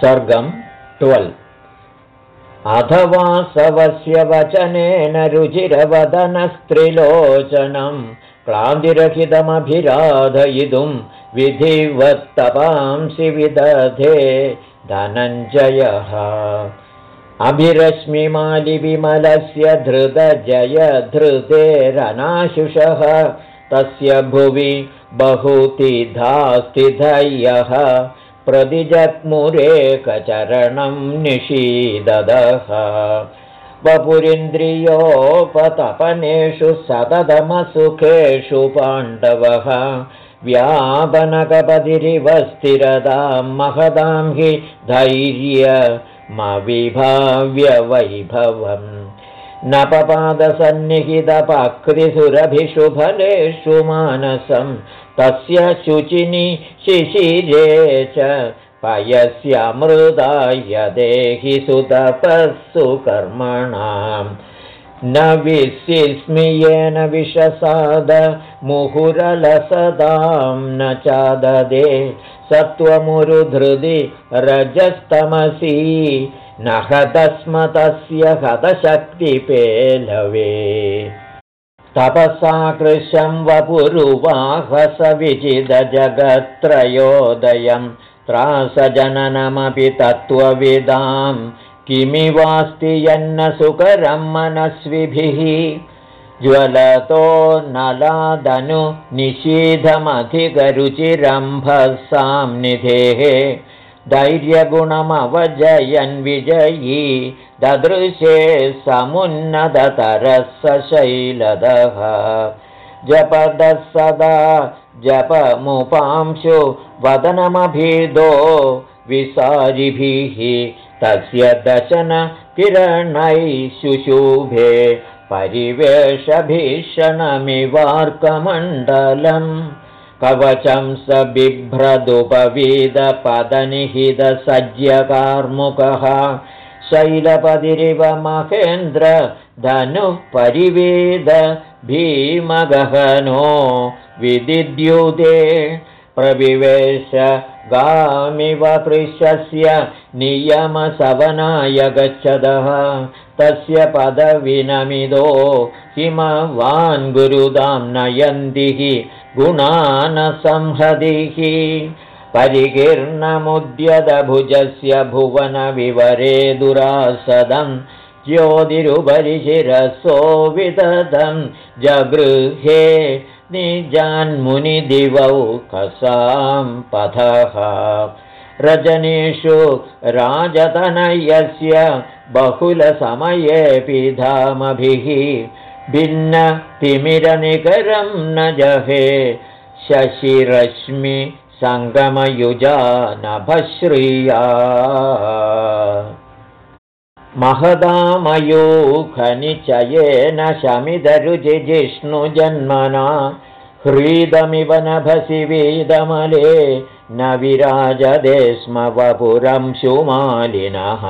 सर्गं twelve. अथवा सवस्य वचनेन रुचिरवदनस्त्रिलोचनं क्लान्तिरहितमभिराधयितुं विधिवत्तपांसि विदधे धनञ्जयः। अभिरश्मिमालिविमलस्य धृतजय धृतेरनाशुषः तस्य भुवि बहुतिधा स्थितयः प्रतिजग्मुरेकचरणं निषीददः वपुरिन्द्रियोपतपनेषु सततमसुखेषु पाण्डवः। व्यापनकपतिरिव स्थिरतां महदां हि धैर्यमविभाव्यवैभवम्। नपपादसन्निहितपक्रिसुरभिषु फलेषु मानसं तस्य शुचिनि शिशिरे च पयस्यामृदाय देहि सुतपःसु कर्मणां न विशिस्मियेन विषसाद मुहुरलसदां। न चाददे सत्त्वमुरुधृदि रजस्तमसि। न हतस्मतस्य हतशक्तिपेलवे तपसा कृशं वपुरुवाहसविचिदजगत्त्रयोदयं त्रासजननमपि तत्त्वविदां किमिवास्ति यन्न सुकरं मनस्विभिः? ज्वलतो नलादनु निषीधमधिकरुचिरम्भसां निधेः धैर्यगुणमवजयन् विजयी ददृशे समुन्नततरः सशैलदः जपदः सदा जपमुपांशु वदनमभिदो विसारिभिः तस्य दशनकिरणैः शुशुभे परिवेशभीषणमिवार्कमण्डलम् कवचं स बिभ्रदुपवीदपदनिहितसज्यकार्मुकः शैलपदिरिव महेन्द्र धनुः परिवेद भीमगहनो विदिद्युदे प्रविवेश गामिव कृशस्य नियमसवनाय गच्छदः तस्य पदविनमिदो हिमवान् गुरुदां नयन्तिः गुणानसंहतिः परिकीर्णमुद्यतभुजस्य भुवनविवरे दुरासदं ज्योतिरुपरिशिरसो विदधं जगृहे निजान्मुनिदिवौ कसां पथः। रजनीषु राजतनयस्य बहुलसमयेऽपि धामभिः भिन्नतिमिरनिकरं न जहे। शशिरश्मि सङ्गमयुजा नभश्रिया महदामयूखनिचयेन शमिदरुजिष्णुजन्मना ह्रीदमिव नभसि वेदमले। न विराजदे स्म वपुरं शुमालिनः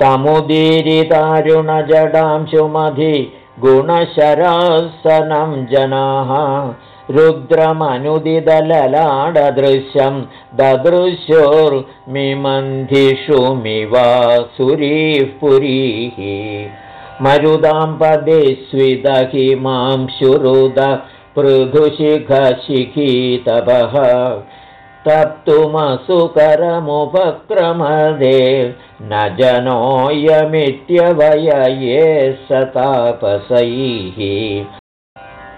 तमुदीरितारुणजडांशुमधि गुणशरासनं जनाः रुद्रमनुदिदललाडदृश्यं ददृश्योर्मिमन्धिषुमिवासुरीः पुरीः मरुदां पदे स्विदहि मां शुरुद पृथुशिखशिखीतपः तप्तुमसुकरमुपक्रमदे न जनोऽयमित्यवयये स तापसैः।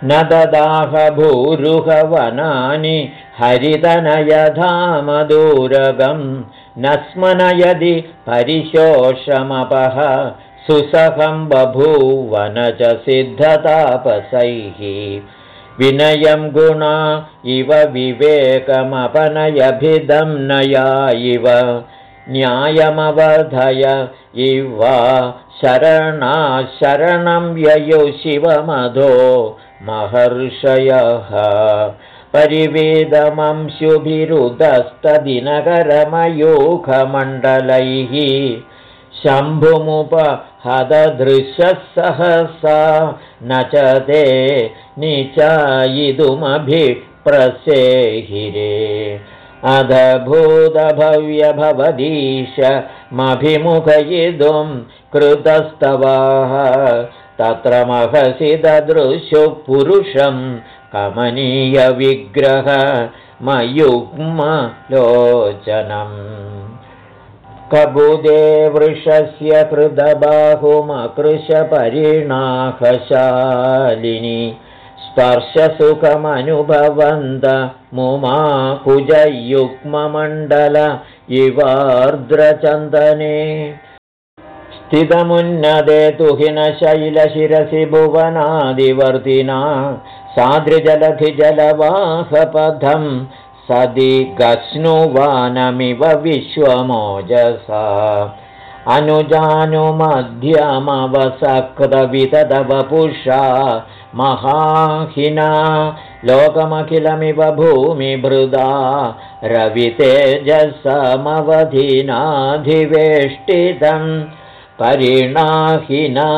न ददाह भूरुहवनानि हरितनयधामदूरगं न स्मनयदि परिशोषमपः सुसहं बभूवन च सिद्धतापसैः विनयं गुणा इव विवेकमपनयभिदं नया इव। न्यायमवधय इव शरणाशरणं ययौ शिवमधो महर्षयः। परिवेदमंशुभिरुदस्तदिनकरमयूखमण्डलैः शम्भुमुपहददृशः सहसा न च ते निचायितुमभिप्रसेहिरे अधभूतभव्यभवदीशमभिमुखयितुं कृतस्तवाः तत्र महसि ददृशु पुरुषं कमनीयविग्रहमयुग्मलोचनम् कबुदे वृषस्य कृतबाहुमकृशपरिणाहशालिनि स्पर्शसुखमनुभवन्त मुमा कुजयुग्ममण्डल इवार्द्रचन्दने स्थितमुन्नदे तुहिनशैलशिरसि भुवनादिवर्तिना सादृजलधिजलवाहपथं सदि गस्नुवानमिव विश्वमोजसा अनुजानुमध्यमवसकृतवितदवपुषा महाहिना लोकमखिलमिव भूमिभृदा। रवितेजसमवधिनाधिवेष्टितम् परिणाहिना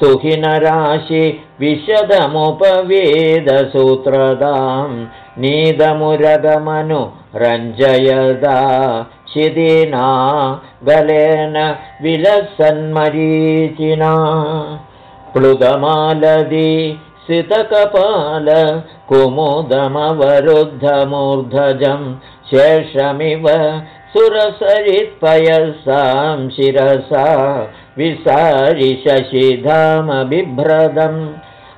तुहिनराशि विशदमुपवेदसूत्रदां नीदमुरगमनु रञ्जयदा शिदिना गलेन विलसन्मरीचिना। प्लुगमालदि सितकपाल कुमुदमवरुद्धमूर्धजं शेषमिव सुरसरित्पयसां शिरसा विसारिशशिधामबिभ्रदम्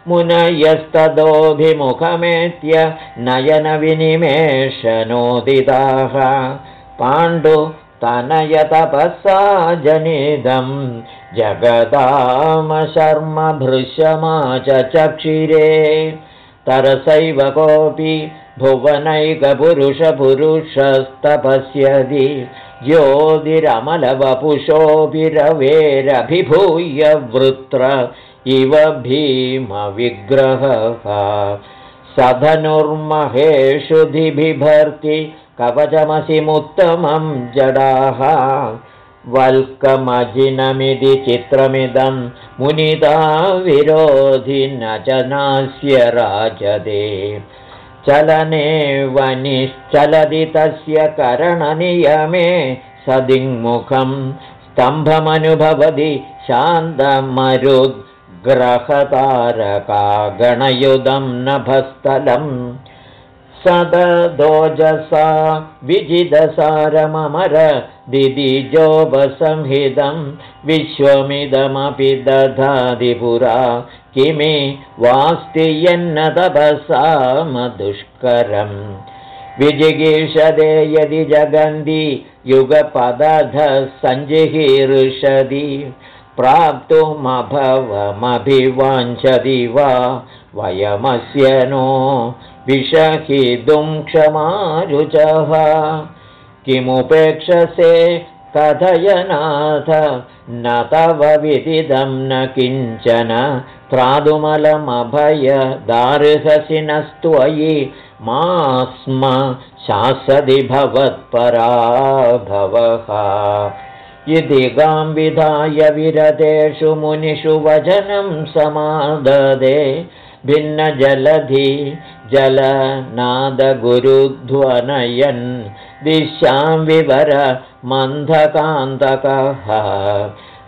मुनयस्तदोऽभिमुखमेत्य नयनविनिमेषनोदिताः। पाण्डु तनयतपसा जनिदं जगदामशर्मभृशमा च चक्षिरे तरसैव कोऽपि भुवनैकपुरुषपुरुषस्तपस्यति ज्योतिरमलवपुषोऽभिरवेरभिभूय वृत्र इव भीमविग्रहः। सधनुर्महेषु धिबिभर्ति कवचमसिमुत्तमं जडाः। वल्कमजिनमिति चित्रमिदं मुनिता विरोधि न नास्य राजदे। चलने वनिश्चलति तस्य करणनियमे सदिङ्मुखं स्तम्भमनुभवति शान्तमरुद्ग्रहतारका गणयुधं नभस्थलम् सददोजसा विजिदसारममर दिदिजोपसंहितं विश्वमिदमपि दधादिपुरा। किमि वास्ति यन्न तपसा मदुष्करम् विजिगीषदे यदि जगन्ति युगपदधः सञ्जिहीर्षति प्राप्तुमभवमभिवाञ्छति वा? वयमस्य नो विषहितुं क्षमारुचः। किमुपेक्षसे कथयनाथ न तव विदिदं न किञ्चन। त्रादुमलमभयदार्हसि नस्त्वयि मा स्म शासति भवत्पराभवः इति गाम्विधाय विरतेषु मुनिषु वचनं समाददे। भिन्नजलधि जलनादगुरुध्वनयन्। दिशां विवर मन्धकान्तकः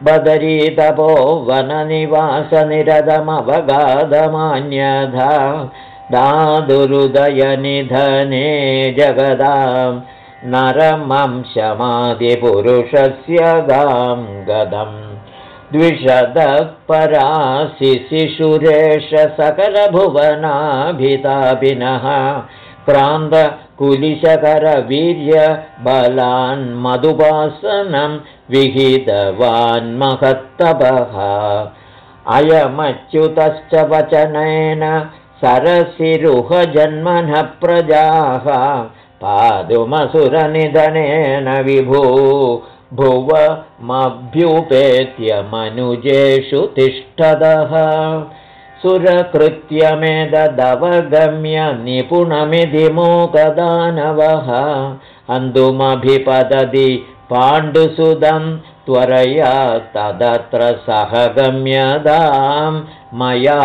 बदरीतपो वननिवासनिरदमवगाधमान्यधा दादुरुदयनिधने जगदां नरमंशमादिपुरुषस्य गां गदम्। द्विषदः परासि शिशुरेश सकलभुवनाभितापिनः क्रान्तकुलिशकरवीर्यबलान्मधुपासनं विहितवान्महत्तपः अयमच्युतश्च वचनेन सरसिरुहजन्मनः प्रजाः पादुमसुरनिधनेन विभू भुवमभ्युपेत्य मनुजेषु तिष्ठदः सुरकृत्यमेदवगम्य निपुणमिति मोकदानवः अन्धुमभिपदति पाण्डुसुदं त्वरया तदत्र सह गम्यदां मया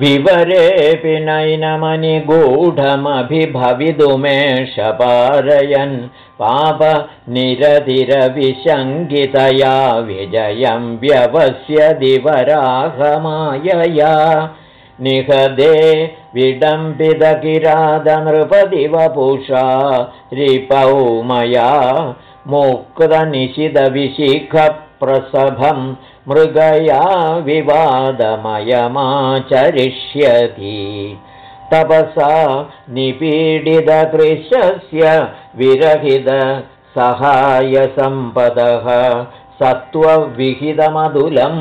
विवरेऽपि नैनमनिगूढमभिभवितुमेष पारयन् पापनिरधिरविशङ्कितया विजयं व्यवस्य दिवराहमायया निहदे विडम्बितकिरादनृपदिवपुषा रिपौ मया मुक्तनिशितविशिखप्रसभं मृगया विवादमयमाचरिष्यति। तपसा निपीडितकृशस्य विरहितसहायसम्पदः सत्त्वविहितमधुलं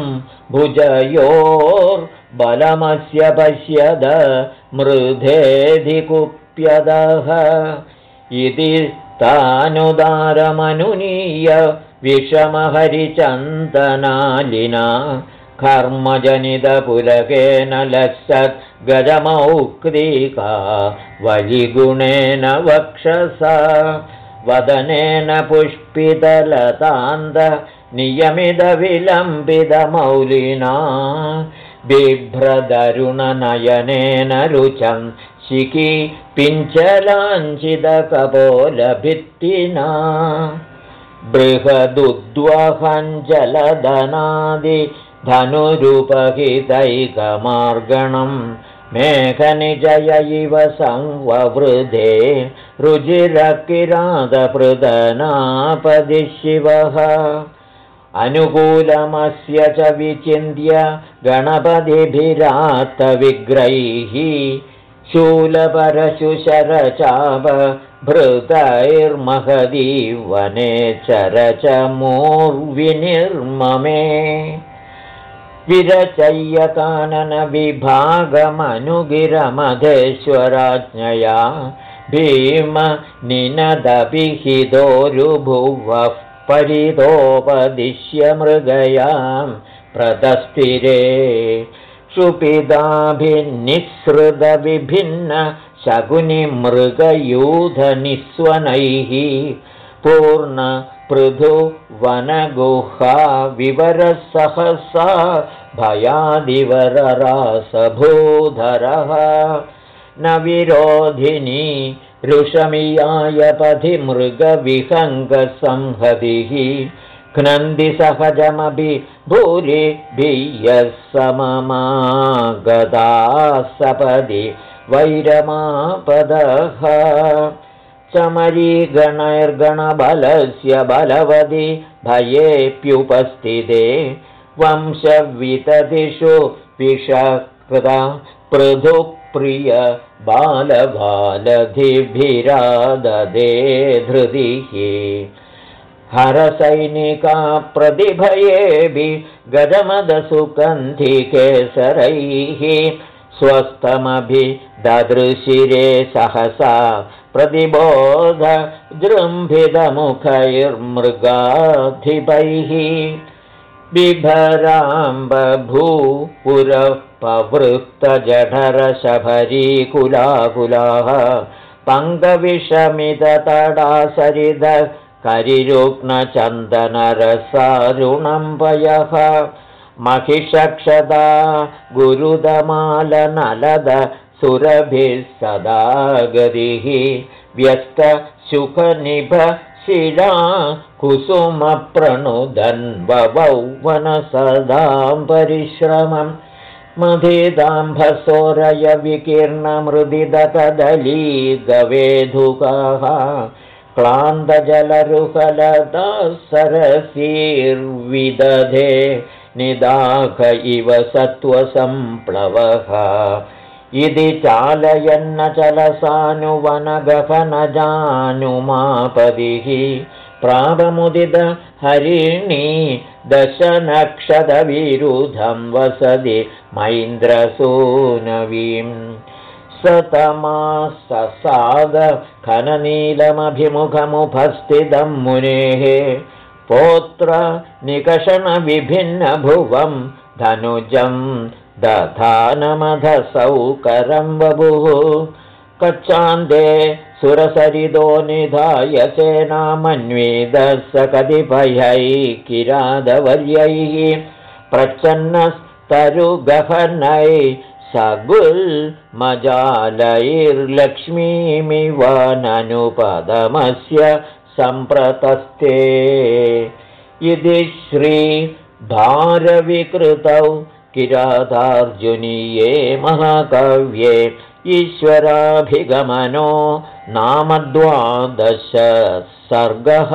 भुजयोर्बलमस्य पश्यद मृधेधिकुप्यदः इति तानुदारमनुनीय विषमहरिचन्दनालिना कर्मजनितपुलकेन लसत् गजमौक्तिका वलिगुणेन वक्षसा वदनेन पुष्पितलतान्द नियमितविलम्बितमौलिना बिभ्रदरुणनयनेन रुचं शिखि पिञ्चलाञ्चितकपोलभित्तिना बृहदुद्वहञ्जलधनादि धनुरुपहितैकमार्गणं मेघनिजय इव संववृधे रुजिरकिरादपृदनापदि शिवः अनुकूलमस्य च विचिन्त्य गणपतिभिरात्तविग्रैः शूलपरशुशरचापभृतैर्महदी वने चरचमूर्विनिर्ममे। विरचय्यकाननविभागमनुगिरमधेश्वराज्ञया भीमनिनदभिहितोरुभुवः परितोपदिश्य मृगयां प्रतस्थिरे सुपिताभिनिःसृतविभिन्न शकुनिमृगयूधनिस्वनैः पूर्णपृथुवनगुहा विवरसहसा भयादिवररासभूधरः। न विरोधिनी ऋषमियाय पथि मृगविहङ्गसंहतिः घ्नन्दिसहजमपि भूरिभियः सममागदा सपदि वैरमापदः। चमरीगणैर्गणबलस्य बलवदि भयेऽप्युपस्थिते वंशवितदिषु विषकृता पृथुप्रिय बालबालधिभिराददे धृतिः हरसैनिका प्रतिभयेभि गजमदसुगन्धिकेसरैः स्वस्थमभिददृशिरे सहसा प्रतिबोधजृम्भितमुखैर्मृगाधिपैः बिभराम्बभूपुरपवृत्तजठरशबरीकुलाकुलाः पङ्गविषमिततडासरिद करिरुग्नचन्दनरसारुणम्बयः महिषक्षदा गुरुदमालनलद सुरभिः सदा गतिः व्यस्तशुकनिभ शिला कुसुमप्रणुदन्वौ वनसदां परिश्रमं मधिदाम्भसोरयविकीर्णमृदिदकदली गवेधुकाः क्लान्तजलरुहलदा सरसीर्विदधे निदाघ इव सत्त्वसम्प्लवः। इति चालयन्नचलसानुवनगफनजानुमापदिः प्रापमुदित हरिणी दशनक्षदविरुधं वसति मैन्द्रसूनवीं खननीलमभिमुखमुपस्थितं मुनेः पोत्र निकषणविभिन्नभुवं धनुजं दधानमधसौकरं बभुः कच्चान्दे सुरसरिदो निधाय सेनामन्वेदः स कतिपयैः किरादवर्यैः प्रच्छन्नस्तरुगहनै सगुल्मजालैर्लक्ष्मीमिव ननुपदमस्य सम्प्रतस्ते इति श्रीभारविकृतौ किरातार्जुनीये महाकव्ये ईश्वराभिगमनो नाम सर्गः